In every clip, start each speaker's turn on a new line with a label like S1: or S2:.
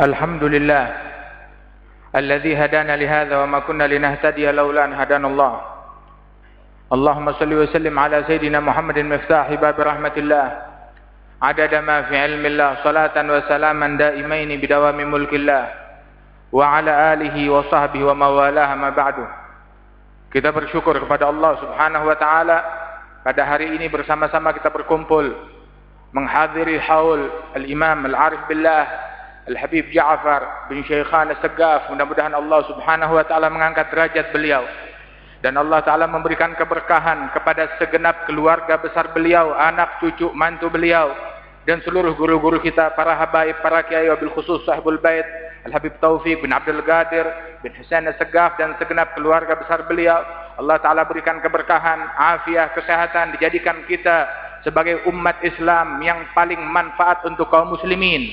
S1: الحمد لله الذي هدانا لهذا وما كنا لنهتدي لولا أن هدانا الله. اللهم صل وسلم على سيدنا محمد مفتاح باب رحمة الله. عدد ما في علم الله صلاة وسلاما دائمين بدوام ملك الله. وعلى آله وصحبه وموالاه ما بعد. Kita bersyukur kepada Allah subhanahu wa ta'ala pada hari ini bersama-sama kita berkumpul menghadiri haul al-imam al-arif billah Al-Habib Ja'far bin Syaikhan As-Segaf mudah-mudahan Allah subhanahu wa ta'ala mengangkat derajat beliau. Dan Allah ta'ala memberikan keberkahan kepada segenap keluarga besar beliau anak cucu mantu beliau dan seluruh guru-guru kita para habaib para kiai wabil khusus sahibul bait Al-Habib Taufik bin Abdul Qadir bin Husain As-Segaf dan segenap keluarga besar beliau. Allah ta'ala berikan keberkahan afiah kesehatan dijadikan kita sebagai umat Islam yang paling manfaat untuk kaum muslimin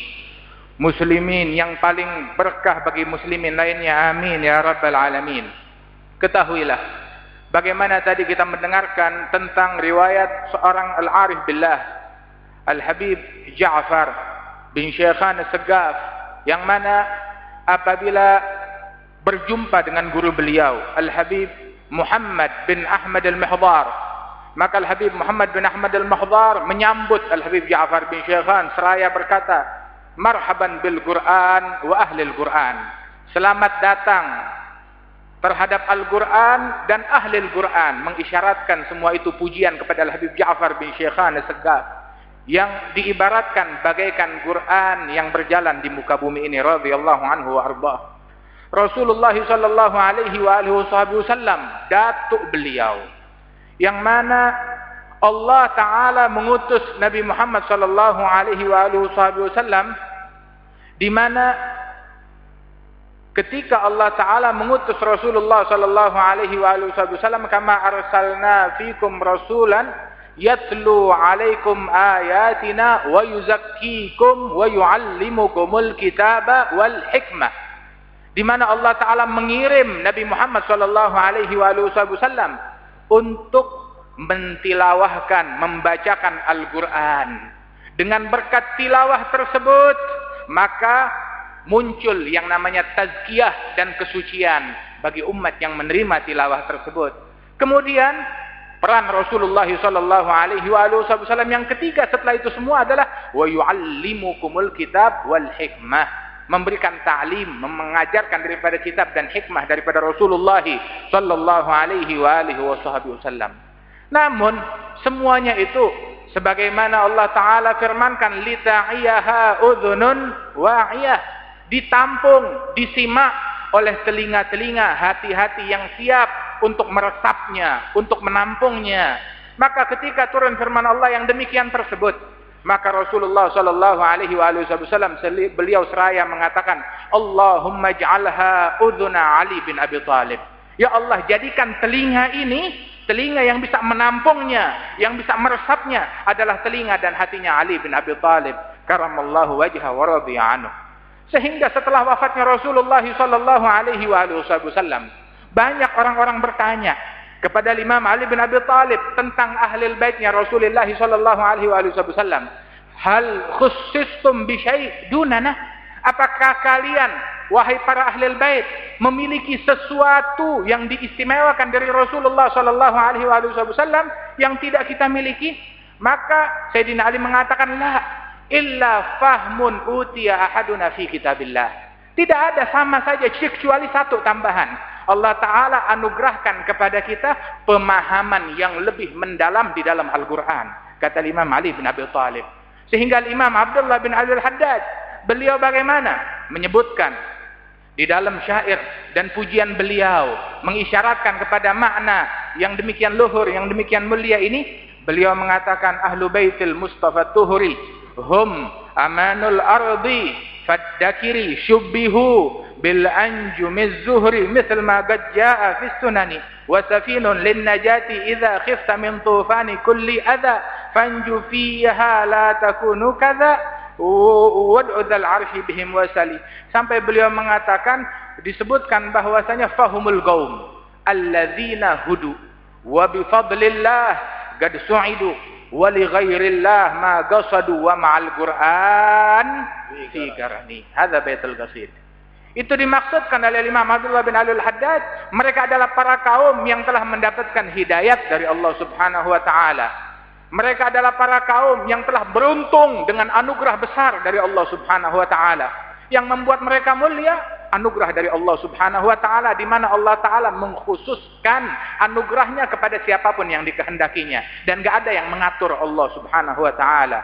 S1: muslimin yang paling berkah bagi muslimin lainnya amin ya rabbal alamin. Ketahuilah bagaimana tadi kita mendengarkan tentang riwayat seorang al-arif billah al-habib Ja'far bin Syekhan Segaf yang mana apabila berjumpa dengan guru beliau al-habib Muhammad bin Ahmad al-Mihdar maka al-habib Muhammad bin Ahmad al-Mihdar menyambut al-habib Ja'far bin Syekhan seraya berkata marhaban bil Quran wa ahli Quran. Selamat datang terhadap Al-Quran dan ahli Al-Quran mengisyaratkan semua itu pujian kepada Al Habib Ja'far bin Syekhan Segaf yang diibaratkan bagaikan Quran yang berjalan di muka bumi ini radhiyallahu anhu arba. Rasulullah sallallahu alaihi wa alihi wasallam datuk beliau yang mana Allah taala mengutus Nabi Muhammad sallallahu alaihi wa alihi wasallam di mana ketika Allah taala mengutus Rasulullah sallallahu alaihi wasallam kama arsalna fikum rasulan yatlu alaikum ayatina wa yuzakkikum wa yuallimukumul kitaba wal hikmah. Di mana Allah taala mengirim Nabi Muhammad sallallahu alaihi wasallam untuk mentilawahkan membacakan Al-Qur'an. Dengan berkat tilawah tersebut maka muncul yang namanya tazkiyah dan kesucian bagi umat yang menerima tilawah tersebut. Kemudian peran Rasulullah sallallahu alaihi wasallam yang ketiga setelah itu semua adalah wa yuallimukumul kitab wal hikmah memberikan ta'lim mengajarkan daripada kitab dan hikmah daripada Rasulullah sallallahu alaihi wa alihi wasallam. Namun semuanya itu sebagaimana Allah taala firmankan lita'iyaha udhunun wa'iyah. Ditampung disimak oleh telinga-telinga hati-hati yang siap untuk meresapnya untuk menampungnya. Maka ketika turun firman Allah yang demikian tersebut maka Rasulullah sallallahu alaihi wasallam beliau seraya mengatakan Allahumma ij'alha udhuna Ali bin Abi Thalib ya Allah jadikan telinga ini Telinga yang bisa menampungnya, yang bisa meresapnya adalah telinga dan hatinya Ali bin Abi Thalib karamallahu wajha wa radhiya anhu. Sehingga setelah wafatnya Rasulullah sallallahu alaihi wasallam, banyak orang-orang bertanya kepada Imam Ali bin Abi Thalib tentang ahli baitnya Rasulullah sallallahu alaihi wasallam. Hal khussistum bi syai' dunana? Apakah kalian wahai para ahli bait memiliki sesuatu yang diistimewakan dari Rasulullah sallallahu alaihi wasallam yang tidak kita miliki maka Sayyidina Ali mengatakan la illa fahmun utiya ahaduna fi kitabillah tidak ada sama saja kecuali satu tambahan Allah Ta'ala anugerahkan kepada kita pemahaman yang lebih mendalam di dalam Al-Quran. Kata Imam Ali bin Abi Talib. Sehingga Imam Abdullah bin Ali Al-Haddad. Beliau bagaimana? Menyebutkan di dalam syair dan pujian beliau mengisyaratkan kepada makna yang demikian luhur yang demikian mulia ini beliau mengatakan ahlu baitil mustafa tuhuri hum amanul ardi faddakiri syubbihu bil anjumiz zuhri mithl ma qad jaa fi sunani wa safinun lin najati idza khifta min tufani kulli adha fanju fiha la takunu kadha wad'udzal arsy bihim wasali sampai beliau mengatakan disebutkan bahwasanya fahumul qaum alladzina hudu wa bi fadlillah qad su'idu wa li ghairillah ma qasadu wa ma'al Qur'an fi garani. Hadza baitul qasid. Itu dimaksudkan oleh Imam Abdullah bin Alul Haddad, mereka adalah para kaum yang telah mendapatkan hidayat dari Allah Subhanahu wa taala. Mereka adalah para kaum yang telah beruntung dengan anugerah besar dari Allah Subhanahu wa taala. Yang membuat mereka mulia anugerah dari Allah Subhanahu wa taala di mana Allah taala mengkhususkan anugerahnya kepada siapa pun yang dikehendakinya. Dan gak ada yang mengatur Allah Subhanahu wa taala.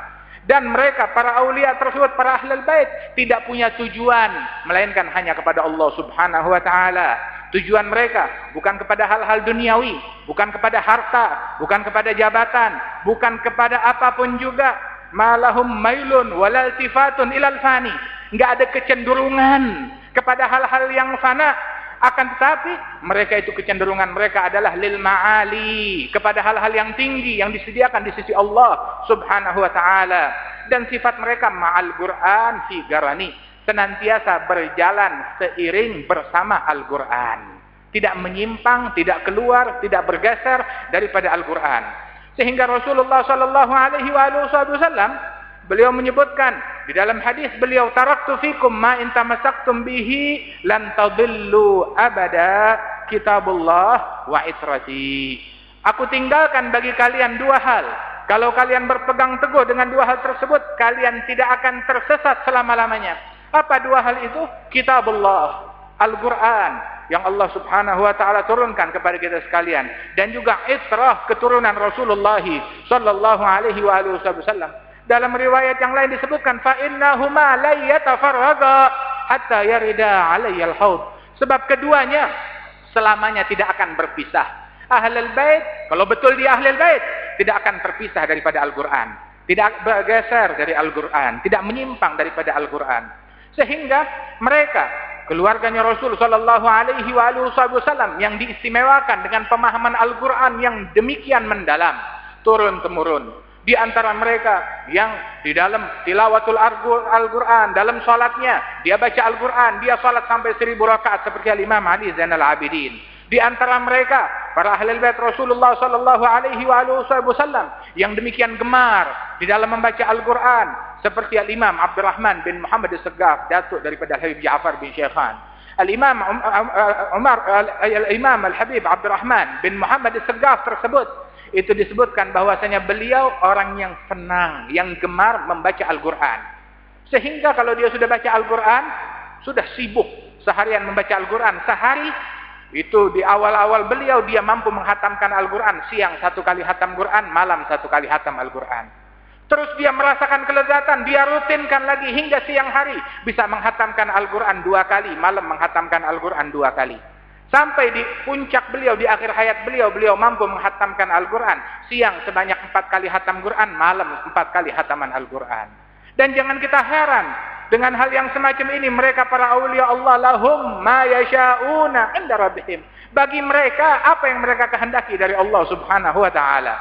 S1: Dan mereka para aulia tersebut para ahlul bait tidak punya tujuan melainkan hanya kepada Allah Subhanahu wa taala tujuan mereka bukan kepada hal-hal duniawi bukan kepada harta bukan kepada jabatan bukan kepada apa pun juga. Malahum mailun walal tifatun ilal fani enggak ada kecenderungan kepada hal-hal yang fana. Akan tetapi mereka itu kecenderungan mereka adalah lil ma'ali. Kepada hal-hal yang tinggi yang disediakan di sisi Allah Subhanahu wa taala. Dan sifat mereka ma'al Qur'an fi garani senantiasa berjalan seiring bersama Al-Qur'an tidak menyimpang tidak keluar tidak bergeser daripada Al-Qur'an sehingga Rasulullah sallallahu alaihi wasallam Beliau menyebutkan di dalam hadis beliau taraktu fikum ma in tamassaktum bihi lan tadillu abada kitabullah wa itrati. Aku tinggalkan bagi kalian dua hal. Kalau kalian berpegang teguh dengan dua hal tersebut, kalian tidak akan tersesat selama-lamanya. Apa dua hal itu? Kitabullah, Al-Qur'an yang Allah Subhanahu wa taala turunkan kepada kita sekalian dan juga itrah keturunan Rasulullah sallallahu alaihi wasallam dalam riwayat yang lain disebutkan innahuma la yatafarraga hatta yarida alayyal haud. Sebab keduanya selamanya tidak akan berpisah. Ahlul bait, kalau betul dia ahlul bait, tidak akan terpisah daripada Al-Qur'an. Tidak bergeser dari Al-Qur'an, tidak menyimpang daripada Al-Qur'an. Sehingga mereka keluarganya Rasul sallallahu alaihi wasallam yang diistimewakan dengan pemahaman Al-Qur'an yang demikian mendalam turun temurun di antara mereka yang di dalam tilawatul Al-Quran, dalam sholatnya, dia baca Al-Quran, dia sholat sampai seribu rakaat seperti Imam Ali Zainal Abidin. Di antara mereka, para ahli bait Rasulullah sallallahu alaihi wasallam yang demikian gemar di dalam membaca Al-Quran, seperti Al-Imam Abdurrahman bin Muhammad Segaf, datuk daripada Habib Ja'far bin Syekhan. Al-Imam um, um, uh, Umar Al-Imam Al-Habib Abdurrahman bin Muhammad Segaf tersebut itu disebutkan bahwasanya beliau orang yang senang, yang gemar membaca Al-Quran. Sehingga kalau dia sudah baca Al-Quran, sudah sibuk seharian membaca Al-Quran. Sehari itu di awal-awal beliau dia mampu menghatamkan Al-Quran. Siang satu kali hatam Quran, malam satu kali hatam Al-Quran. Terus dia merasakan kelezatan, dia rutinkan lagi hingga siang hari. Bisa menghatamkan Al-Quran dua kali, malam menghatamkan Al-Quran dua kali. Sampai di puncak beliau, di akhir hayat beliau, beliau mampu menghatamkan Al-Quran. Siang sebanyak empat kali hatam Quran, malam empat kali hataman Al-Quran. Dan jangan kita heran dengan hal yang semacam ini. Mereka para awliya Allah lahum ma yasha'una inda rabbihim. Bagi mereka, apa yang mereka kehendaki dari Allah subhanahu wa ta'ala.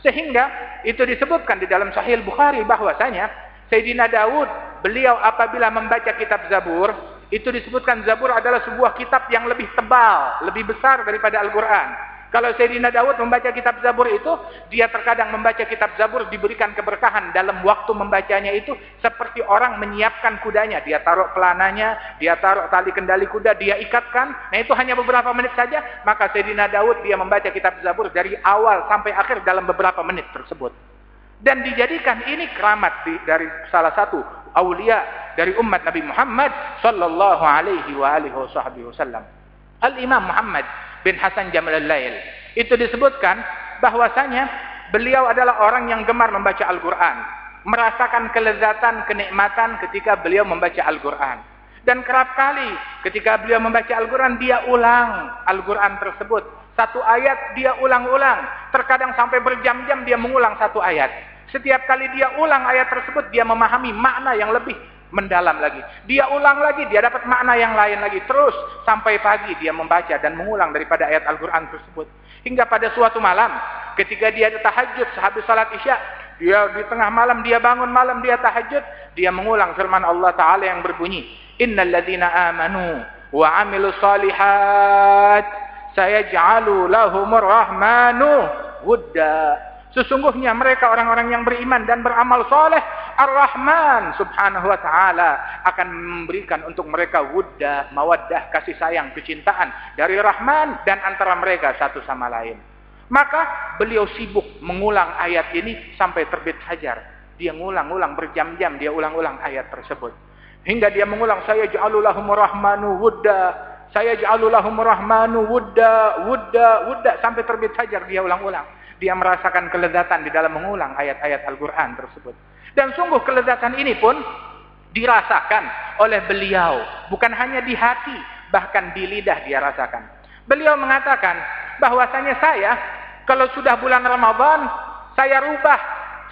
S1: Sehingga itu disebutkan di dalam sahih Bukhari bahwasanya Sayyidina Daud, beliau apabila membaca kitab Zabur, itu disebutkan Zabur adalah sebuah kitab yang lebih tebal, lebih besar daripada Al-Quran. Kalau Sayyidina Daud membaca kitab Zabur itu, dia terkadang membaca kitab Zabur diberikan keberkahan dalam waktu membacanya itu seperti orang menyiapkan kudanya. Dia taruh pelananya, dia taruh tali kendali kuda, dia ikatkan. Nah itu hanya beberapa menit saja, maka Sayyidina Daud dia membaca kitab Zabur dari awal sampai akhir dalam beberapa menit tersebut. Dan dijadikan ini keramat dari salah satu aulia dari umat Nabi Muhammad sallallahu alaihi wasallam. Al-Imam Muhammad bin Hasan Jamal al-Lail itu disebutkan bahwasanya beliau adalah orang yang gemar membaca Al-Qur'an, merasakan kelezatan, kenikmatan ketika beliau membaca Al-Qur'an. Dan kerap kali ketika beliau membaca Al-Quran, dia ulang Al-Quran tersebut. Satu ayat dia ulang-ulang. Terkadang sampai berjam-jam dia mengulang satu ayat. Setiap kali dia ulang ayat tersebut, dia memahami makna yang lebih mendalam lagi. Dia ulang lagi, dia dapat makna yang lain lagi. Terus sampai pagi dia membaca dan mengulang daripada ayat Al-Quran tersebut. Hingga pada suatu malam, ketika dia tahajud sehabis salat isya, dia di tengah malam dia bangun malam dia tahajud, dia mengulang firman Allah Taala yang berbunyi, Innal ladzina amanu wa amilu salihat sayaj'alu lahumur rahmanu wudda Sesungguhnya mereka orang-orang yang beriman dan beramal soleh. Ar-Rahman subhanahu wa ta'ala akan memberikan untuk mereka wudda, mawaddah, kasih sayang, kecintaan. Dari Rahman dan antara mereka satu sama lain. Maka beliau sibuk mengulang ayat ini sampai terbit hajar. Dia ngulang-ulang berjam-jam dia ulang-ulang ayat tersebut. Hingga dia mengulang saya ja'alulahum rahmanu wudda. Saya ja'alulahum rahmanu wudda, wudda, wudda sampai terbit hajar dia ulang-ulang. Dia merasakan kelezatan di dalam mengulang ayat-ayat Al-Qur'an tersebut. Dan sungguh kelezatan ini pun dirasakan oleh beliau, bukan hanya di hati, bahkan di lidah dia rasakan. Beliau mengatakan bahwasanya saya kalau sudah bulan Ramadan, saya rubah.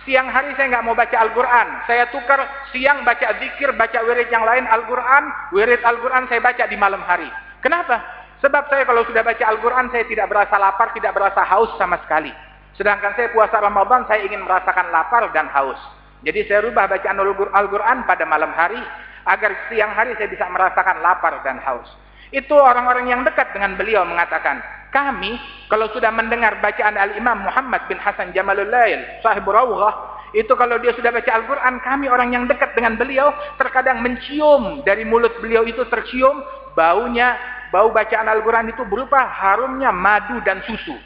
S1: Siang hari saya nggak mau baca Al-Quran. Saya tukar siang baca zikir, baca wirid yang lain Al-Quran. Wirid Al-Quran saya baca di malam hari. Kenapa? Sebab saya kalau sudah baca Al-Quran, saya tidak berasa lapar, tidak berasa haus sama sekali. Sedangkan saya puasa Ramadan, saya ingin merasakan lapar dan haus. Jadi saya rubah bacaan Al-Quran pada malam hari, agar siang hari saya bisa merasakan lapar dan haus. Itu orang-orang yang dekat dengan beliau mengatakan, kami kalau sudah mendengar bacaan Al-Imam Muhammad bin Hasan Jamalul Lail, sahib itu kalau dia sudah baca Al-Quran, kami orang yang dekat dengan beliau, terkadang mencium dari mulut beliau itu tercium baunya, bau bacaan Al-Quran itu berupa harumnya madu dan susu.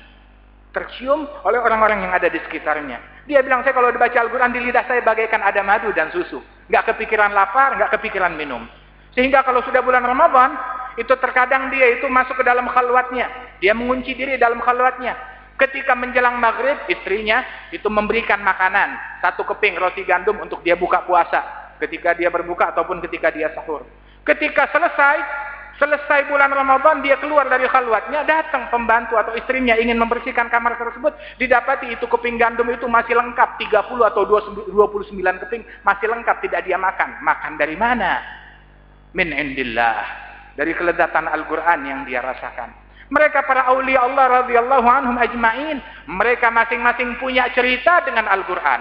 S1: Tercium oleh orang-orang yang ada di sekitarnya. Dia bilang, saya kalau dibaca Al-Quran di lidah saya bagaikan ada madu dan susu. Nggak kepikiran lapar, nggak kepikiran minum. Sehingga kalau sudah bulan Ramadan, itu terkadang dia itu masuk ke dalam khalwatnya. Dia mengunci diri dalam khalwatnya. Ketika menjelang maghrib, istrinya itu memberikan makanan. Satu keping roti gandum untuk dia buka puasa. Ketika dia berbuka ataupun ketika dia sahur. Ketika selesai, selesai bulan Ramadan, dia keluar dari khalwatnya, datang pembantu atau istrinya ingin membersihkan kamar tersebut. Didapati itu keping gandum itu masih lengkap. 30 atau 29 keping masih lengkap, tidak dia makan. Makan dari mana? min indillah dari kelezatan Al-Qur'an yang dia rasakan. Mereka para aulia Allah radhiyallahu anhum ajmain, mereka masing-masing punya cerita dengan Al-Qur'an,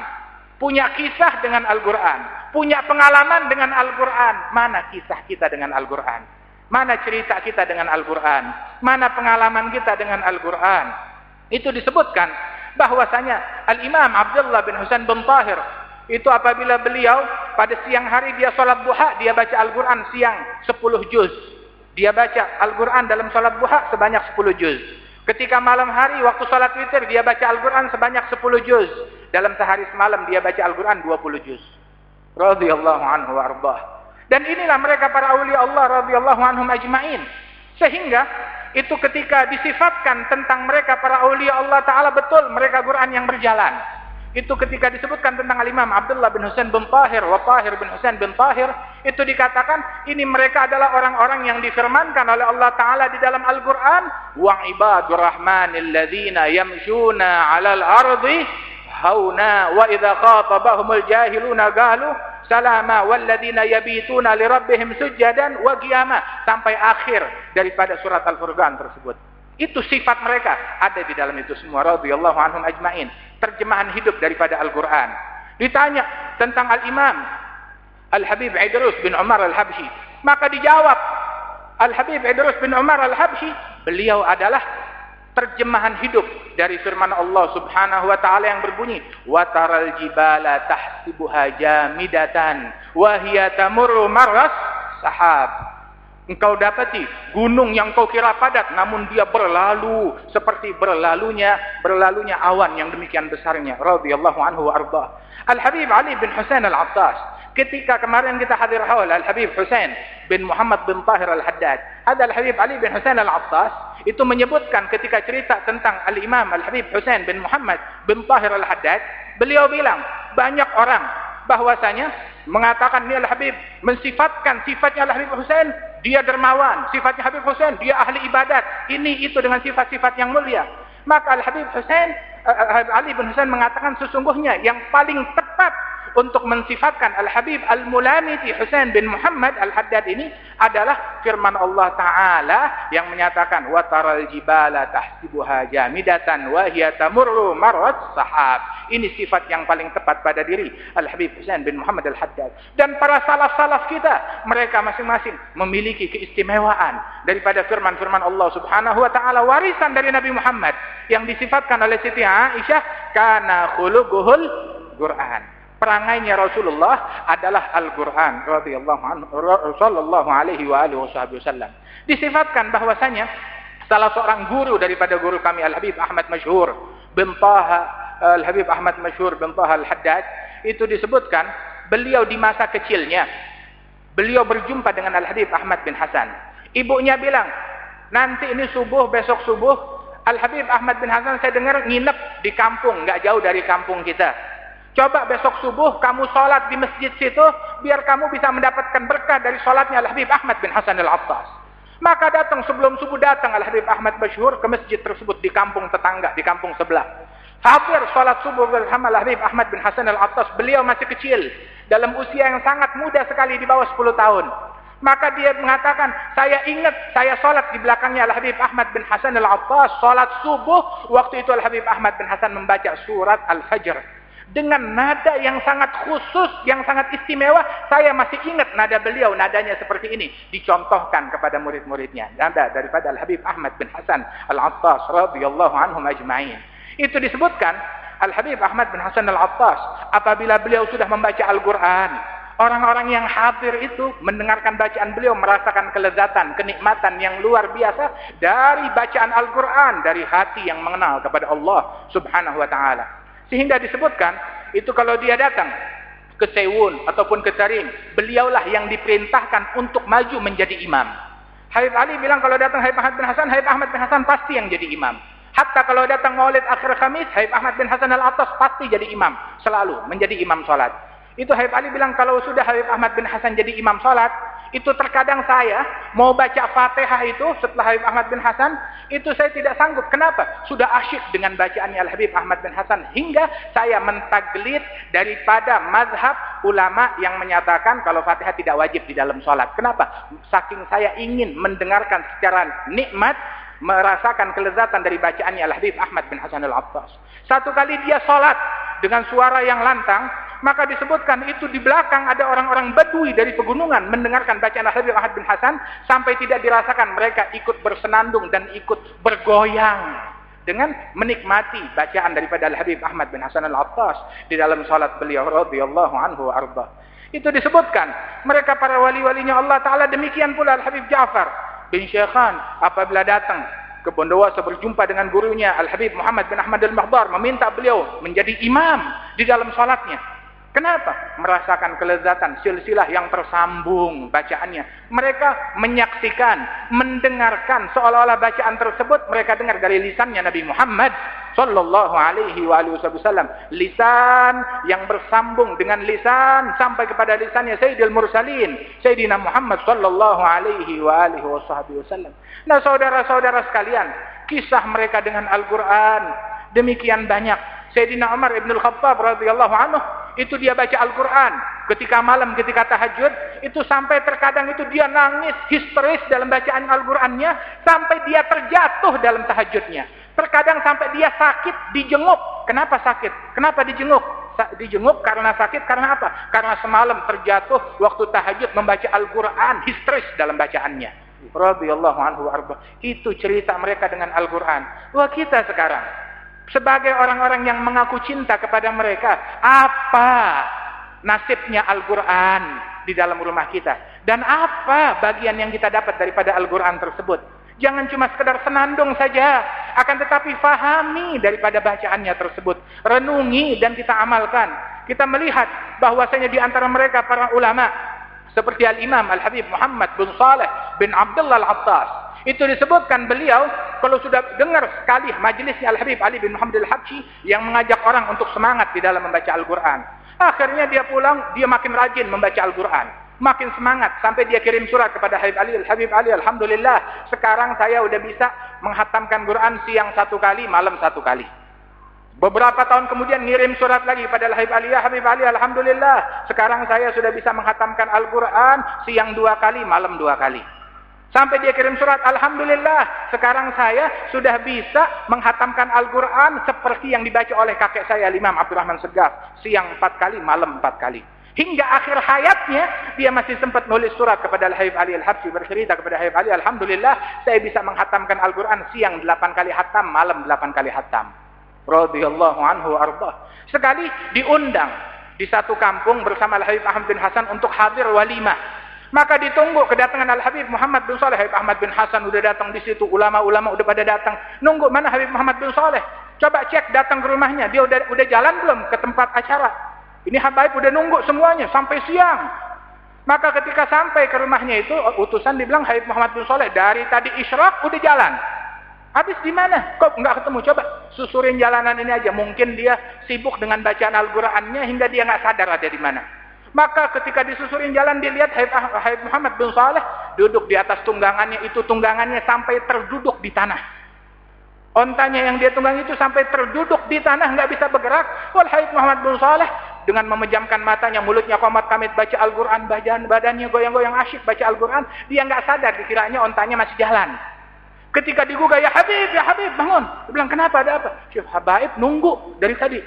S1: punya kisah dengan Al-Qur'an, punya pengalaman dengan Al-Qur'an. Mana kisah kita dengan Al-Qur'an? Mana cerita kita dengan Al-Qur'an? Mana pengalaman kita dengan Al-Qur'an? Itu disebutkan bahwasanya Al-Imam Abdullah bin Husain bin Tahir itu apabila beliau pada siang hari dia sholat duha, dia baca Al-Quran siang 10 juz. Dia baca Al-Quran dalam sholat duha sebanyak 10 juz. Ketika malam hari waktu sholat witir dia baca Al-Quran sebanyak 10 juz. Dalam sehari semalam dia baca Al-Quran 20 juz. Radiyallahu anhu wa Dan inilah mereka para awliya Allah radhiyallahu anhum ajma'in. Sehingga itu ketika disifatkan tentang mereka para awliya Allah Ta'ala betul mereka Quran yang berjalan. Itu ketika disebutkan tentang Imam Abdullah bin Husain bin Tahir wa Tahir bin Husain bin Tahir, itu dikatakan ini mereka adalah orang-orang yang difirmankan oleh Allah taala di dalam Al-Qur'an, wa ibadur rahmanil ladzina yamshuna 'alal ardi hauna wa idza khatabahumul jahiluna qalu salama walladzina yabituna lirabbihim sujadan wa qiyama sampai akhir daripada surat Al-Furqan tersebut. Itu sifat mereka ada di dalam itu semua radhiyallahu anhum ajmain terjemahan hidup daripada Al-Quran. Ditanya tentang Al-Imam Al-Habib Idrus bin Umar Al-Habshi. Maka dijawab Al-Habib Idrus bin Umar Al-Habshi. Beliau adalah terjemahan hidup dari firman Allah Subhanahu wa taala yang berbunyi wa taral jibala tahsibuha jamidatan wa hiya tamurru marras sahab Engkau dapati gunung yang kau kira padat namun dia berlalu seperti berlalunya berlalunya awan yang demikian besarnya radhiyallahu anhu wa arda. Al Habib Ali bin Husain Al Attas ketika kemarin kita hadir haul Al Habib Husain bin Muhammad bin Tahir Al Haddad. Ada Al Habib Ali bin Husain Al Attas itu menyebutkan ketika cerita tentang Al Imam Al Habib Husain bin Muhammad bin Tahir Al Haddad, beliau bilang banyak orang bahwasanya mengatakan ini Al-Habib mensifatkan sifatnya Al-Habib Hussein dia dermawan. Sifatnya Habib Hussein dia ahli ibadat. Ini itu dengan sifat-sifat yang mulia. Maka Al-Habib Hussein uh, Ali bin Hussein mengatakan sesungguhnya yang paling tepat untuk mensifatkan Al-Habib Al-Mulamiti Husain bin Muhammad Al-Haddad ini adalah firman Allah Ta'ala yang menyatakan وَتَرَى الْجِبَالَ تَحْسِبُهَا جَامِدَةً وَهِيَ تَمُرُّ مَرَّةَ sahab. Ini sifat yang paling tepat pada diri Al-Habib Husain bin Muhammad Al-Haddad. Dan para salaf-salaf kita, mereka masing-masing memiliki keistimewaan daripada firman-firman Allah Subhanahu wa taala warisan dari Nabi Muhammad yang disifatkan oleh Siti Aisyah kana khuluquhul Quran. Perangainya Rasulullah adalah Al-Quran radhiyallahu alaihi wa alihi wasallam. Disifatkan bahwasanya salah seorang guru daripada guru kami Al-Habib Ahmad Masyhur bin Taha Al-Habib Ahmad Masyhur bin Taha Al-Haddad itu disebutkan beliau di masa kecilnya beliau berjumpa dengan Al-Habib Ahmad bin Hasan. Ibunya bilang, nanti ini subuh, besok subuh, Al-Habib Ahmad bin Hasan saya dengar nginep di kampung, nggak jauh dari kampung kita. Coba besok subuh kamu sholat di masjid situ, biar kamu bisa mendapatkan berkah dari sholatnya Al-Habib Ahmad bin Hasan Al-Attas. Maka datang sebelum subuh datang Al-Habib Ahmad Masyhur ke masjid tersebut di kampung tetangga, di kampung sebelah. Hadir sholat subuh bersama Al-Habib Ahmad bin Hasan Al-Attas. Beliau masih kecil. Dalam usia yang sangat muda sekali di bawah 10 tahun. Maka dia mengatakan, saya ingat saya sholat di belakangnya Al-Habib Ahmad bin Hasan Al-Attas. Sholat subuh, waktu itu Al-Habib Ahmad bin Hasan membaca surat Al-Fajr. Dengan nada yang sangat khusus, yang sangat istimewa, saya masih ingat nada beliau, nadanya seperti ini. Dicontohkan kepada murid-muridnya. Nada daripada Al-Habib Ahmad bin Hasan Al-Attas radhiyallahu anhum ajma'in. Itu disebutkan Al-Habib Ahmad bin Hasan Al-Attas apabila beliau sudah membaca Al-Quran Orang-orang yang hadir itu mendengarkan bacaan beliau merasakan kelezatan, kenikmatan yang luar biasa dari bacaan Al-Quran, dari hati yang mengenal kepada Allah subhanahu wa ta'ala. Sehingga disebutkan, itu kalau dia datang ke Sewun ataupun ke Tarim, beliaulah yang diperintahkan untuk maju menjadi imam. Habib Ali bilang kalau datang Habib Ahmad bin Hasan, Habib Ahmad bin Hasan pasti yang jadi imam. Hatta kalau datang maulid akhir Khamis, Habib Ahmad bin Hasan al-Atas pasti jadi imam. Selalu menjadi imam sholat. Itu Habib Ali bilang kalau sudah Habib Ahmad bin Hasan jadi imam sholat, itu terkadang saya mau baca Fatihah itu setelah Habib Ahmad bin Hasan, itu saya tidak sanggup. Kenapa? Sudah asyik dengan bacaannya Al-Habib Ahmad bin Hasan hingga saya mentaglid daripada mazhab ulama yang menyatakan kalau Fatihah tidak wajib di dalam sholat. Kenapa? Saking saya ingin mendengarkan secara nikmat merasakan kelezatan dari bacaannya Al-Habib Ahmad bin Hasan Al-Attas. Satu kali dia sholat dengan suara yang lantang, maka disebutkan itu di belakang ada orang-orang badui dari pegunungan mendengarkan bacaan Habib Ahmad bin Hasan sampai tidak dirasakan mereka ikut bersenandung dan ikut bergoyang dengan menikmati bacaan daripada Al Habib Ahmad bin Hasan Al Attas di dalam salat beliau radhiyallahu anhu. Itu disebutkan mereka para wali-walinya Allah taala demikian pula Al Habib Ja'far bin Syekhan apabila datang ke Bondowoso berjumpa dengan gurunya Al Habib Muhammad bin Ahmad Al Mahbar meminta beliau menjadi imam di dalam salatnya. Kenapa? Merasakan kelezatan silsilah yang tersambung bacaannya. Mereka menyaksikan, mendengarkan seolah-olah bacaan tersebut mereka dengar dari lisannya Nabi Muhammad sallallahu alaihi wa alihi wasallam. Lisan yang bersambung dengan lisan sampai kepada lisannya Sayyidil Mursalin, Sayyidina Muhammad sallallahu alaihi wa alihi wasallam. Nah, saudara-saudara sekalian, kisah mereka dengan Al-Qur'an demikian banyak. Sayyidina Umar Ibn Khattab radhiyallahu anhu itu dia baca Al-Quran. Ketika malam, ketika tahajud, itu sampai terkadang itu dia nangis, histeris dalam bacaan Al-Qurannya, sampai dia terjatuh dalam tahajudnya. Terkadang sampai dia sakit, dijenguk. Kenapa sakit? Kenapa dijenguk? Dijenguk karena sakit, karena apa? Karena semalam terjatuh waktu tahajud membaca Al-Quran, histeris dalam bacaannya. Radiyallahu anhu arba. Itu cerita mereka dengan Al-Quran. Wah kita sekarang, sebagai orang-orang yang mengaku cinta kepada mereka, apa nasibnya Al-Quran di dalam rumah kita? Dan apa bagian yang kita dapat daripada Al-Quran tersebut? Jangan cuma sekedar senandung saja, akan tetapi fahami daripada bacaannya tersebut. Renungi dan kita amalkan. Kita melihat bahwasanya di antara mereka para ulama seperti Al-Imam Al-Habib Muhammad bin Saleh bin Abdullah Al-Attas itu disebutkan beliau kalau sudah dengar sekali majelisnya Al-Habib Ali bin Muhammad Al-Habsyi yang mengajak orang untuk semangat di dalam membaca Al-Quran. Akhirnya dia pulang, dia makin rajin membaca Al-Quran. Makin semangat sampai dia kirim surat kepada Habib Ali. Habib Ali, Alhamdulillah sekarang saya sudah bisa menghatamkan Quran siang satu kali, malam satu kali. Beberapa tahun kemudian ngirim surat lagi pada Habib Ali. Ya Habib Ali, Alhamdulillah sekarang saya sudah bisa menghatamkan Al-Quran siang dua kali, malam dua kali. Sampai dia kirim surat, Alhamdulillah, sekarang saya sudah bisa menghatamkan Al-Quran seperti yang dibaca oleh kakek saya, Imam Abdurrahman Segaf. Siang empat kali, malam empat kali. Hingga akhir hayatnya, dia masih sempat nulis surat kepada Al-Habib Ali Al-Habsi, bercerita kepada Habib Ali, Alhamdulillah, saya bisa menghatamkan Al-Quran siang delapan kali hatam, malam delapan kali hatam. radhiyallahu anhu arba. Sekali diundang di satu kampung bersama Al Habib Ahmad bin Hasan untuk hadir walimah. Maka ditunggu kedatangan Al Habib Muhammad bin Saleh. Habib Ahmad bin Hasan udah datang di situ, ulama-ulama udah pada datang. Nunggu mana Habib Muhammad bin Saleh? Coba cek datang ke rumahnya. Dia udah udah jalan belum ke tempat acara? Ini Habib udah nunggu semuanya sampai siang. Maka ketika sampai ke rumahnya itu utusan dibilang Habib Muhammad bin Saleh dari tadi isyraq udah jalan. Habis di mana? Kok nggak ketemu? Coba susurin jalanan ini aja. Mungkin dia sibuk dengan bacaan Al-Qur'annya hingga dia nggak sadar ada di mana. Maka ketika disusurin jalan dilihat Habib Muhammad bin Saleh duduk di atas tunggangannya itu tunggangannya sampai terduduk di tanah. Ontanya yang dia tunggang itu sampai terduduk di tanah nggak bisa bergerak. Wal Habib Muhammad bin Saleh dengan memejamkan matanya, mulutnya komat kamit baca Al-Quran, badan badannya goyang-goyang asyik baca Al-Quran, dia nggak sadar dikiranya ontanya masih jalan. Ketika digugah, ya Habib, ya Habib, bangun. Dia bilang, kenapa, ada apa? Syekh Habib nunggu dari tadi.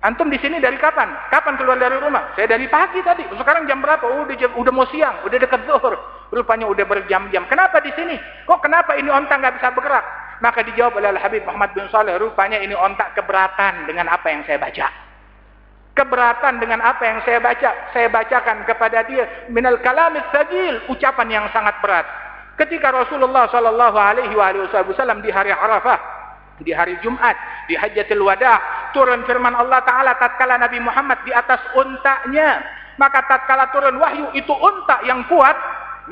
S1: Antum di sini dari kapan? Kapan keluar dari rumah? Saya dari pagi tadi. Sekarang jam berapa? Oh, udah, jam, udah mau siang, udah dekat zuhur. Rupanya udah berjam-jam. Kenapa di sini? Kok kenapa ini onta nggak bisa bergerak? Maka dijawab oleh Habib Muhammad bin Saleh, rupanya ini ontak keberatan dengan apa yang saya baca. Keberatan dengan apa yang saya baca. Saya bacakan kepada dia minal kalamis sagil, ucapan yang sangat berat. Ketika Rasulullah Shallallahu Alaihi Wasallam di hari Arafah, di hari Jumat, di Hajatul Wada, turun firman Allah Taala tatkala Nabi Muhammad di atas untanya, maka tatkala turun wahyu itu unta yang kuat,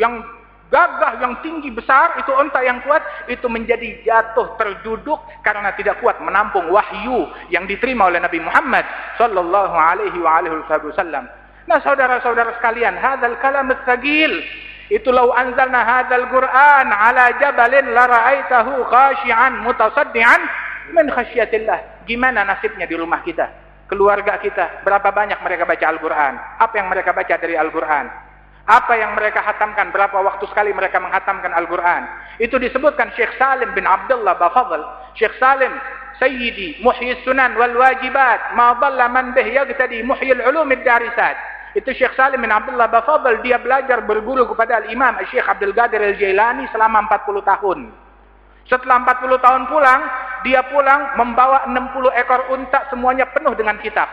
S1: yang gagah, yang tinggi besar, itu unta yang kuat, itu menjadi jatuh terduduk karena tidak kuat menampung wahyu yang diterima oleh Nabi Muhammad Shallallahu Alaihi Wasallam. Nah saudara-saudara sekalian, hadal kalam sagil itu lau anzalna hadzal Qur'an ala jabalin la ra'aitahu khashi'an mutasaddian min khasyatillah. Gimana nasibnya di rumah kita? Keluarga kita, berapa banyak mereka baca Al-Qur'an? Apa yang mereka baca dari Al-Qur'an? Apa yang mereka hatamkan? Berapa waktu sekali mereka menghatamkan Al-Qur'an? Itu disebutkan Syekh Salim bin Abdullah Bafadl. Syekh Salim Sayyidi Muhyi Sunan wal Wajibat ma dhalla man bih yagtadi Muhyi al-Ulum ad-Darisat itu Syekh Salim bin Abdullah Bafadl dia belajar berguru kepada Al-Imam Syekh Abdul Qadir Al-Jailani selama 40 tahun. Setelah 40 tahun pulang, dia pulang membawa 60 ekor unta semuanya penuh dengan kitab.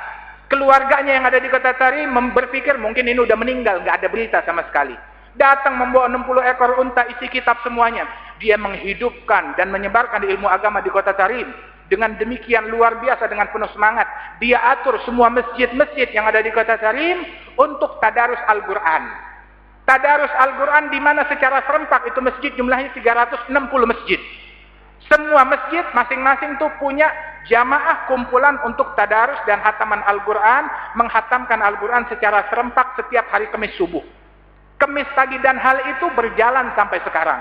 S1: Keluarganya yang ada di kota Tari berpikir mungkin ini udah meninggal, nggak ada berita sama sekali. Datang membawa 60 ekor unta isi kitab semuanya. Dia menghidupkan dan menyebarkan ilmu agama di kota Tarim dengan demikian luar biasa dengan penuh semangat dia atur semua masjid-masjid yang ada di kota Sarim untuk tadarus Al-Quran tadarus Al-Quran di mana secara serempak itu masjid jumlahnya 360 masjid semua masjid masing-masing tuh punya jamaah kumpulan untuk tadarus dan hataman Al-Quran menghatamkan Al-Quran secara serempak setiap hari Kamis subuh Kamis pagi dan hal itu berjalan sampai sekarang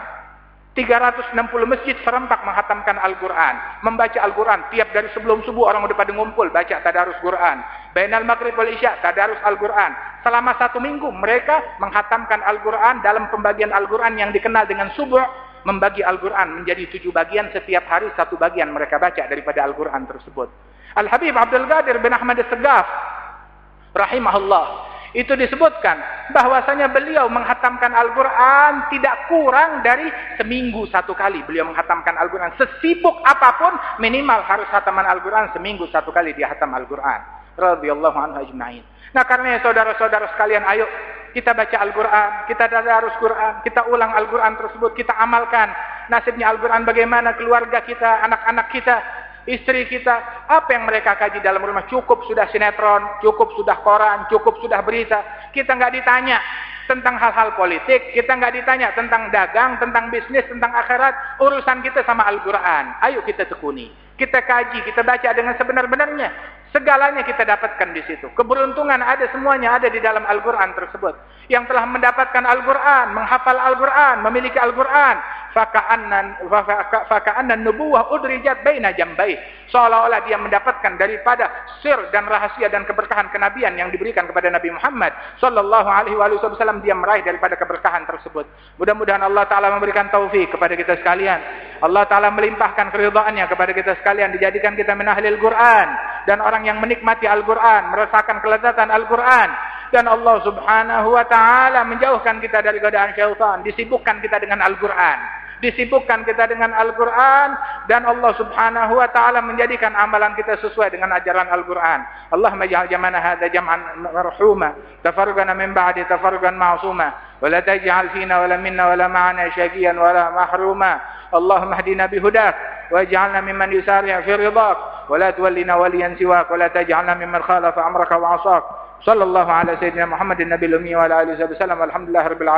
S1: 360 masjid serempak menghatamkan Al-Quran. Membaca Al-Quran. Tiap dari sebelum subuh orang udah pada ngumpul. Baca tadarus Quran. Bainal maghrib wal isya. Tadarus Al-Quran. Selama satu minggu mereka menghatamkan Al-Quran dalam pembagian Al-Quran yang dikenal dengan subuh. Membagi Al-Quran menjadi tujuh bagian. Setiap hari satu bagian mereka baca daripada Al-Quran tersebut. Al-Habib Abdul Qadir bin Ahmad Segaf. Rahimahullah itu disebutkan bahwasanya beliau menghatamkan Al-Quran tidak kurang dari seminggu satu kali beliau menghatamkan Al-Quran sesibuk apa pun minimal harus hataman Al-Quran seminggu satu kali dia hatam Al-Quran radhiyallahu anhu ajma'in nah karena saudara-saudara sekalian ayo kita baca Al-Quran kita harus Quran kita ulang Al-Quran tersebut kita amalkan nasibnya Al-Quran bagaimana keluarga kita anak-anak kita istri kita, apa yang mereka kaji dalam rumah cukup sudah sinetron, cukup sudah koran, cukup sudah berita. Kita nggak ditanya tentang hal-hal politik, kita nggak ditanya tentang dagang, tentang bisnis, tentang akhirat. Urusan kita sama Al-Quran. Ayo kita tekuni, kita kaji, kita baca dengan sebenar-benarnya. Segalanya kita dapatkan di situ. Keberuntungan ada semuanya ada di dalam Al-Quran tersebut. Yang telah mendapatkan Al-Quran, menghafal Al-Quran, memiliki Al-Quran, faka'anna nubuwah udrijat baina jambai seolah-olah dia mendapatkan daripada sir dan rahasia dan keberkahan kenabian yang diberikan kepada Nabi Muhammad sallallahu alaihi dia meraih daripada keberkahan tersebut mudah-mudahan Allah taala memberikan taufik kepada kita sekalian Allah taala melimpahkan keridhaannya kepada kita sekalian. Dijadikan kita menahlil Quran. Dan orang yang menikmati Al-Quran merasakan kelezatan Al-Quran. Dan Allah subhanahu wa ta'ala menjauhkan kita dari godaan syaitan. Disibukkan kita dengan Al-Quran. Disibukkan kita dengan Al-Quran, dan Allah Subhanahu wa taala menjadikan amalan kita sesuai dengan ajaran Al-Qur'an. Allahumma ij'al jam'ana hadza jam'an marhuma, tafarraqana min ba'di tafarruqan ma'suma, wa la taj'al fina wa la minna wa la ma'ana syaqiyan wa la mahruma. Allahumma hdina bihudak waj'alna mimman yusari' fi ridak wa la tuwallina waliyan siwak wa la taj'alna mimman khalafa amraka wa 'asak. Sallallahu ala sayyidina Muhammadin nabiyil ummi wa ala alihi wasallam. Alhamdulillah rabbil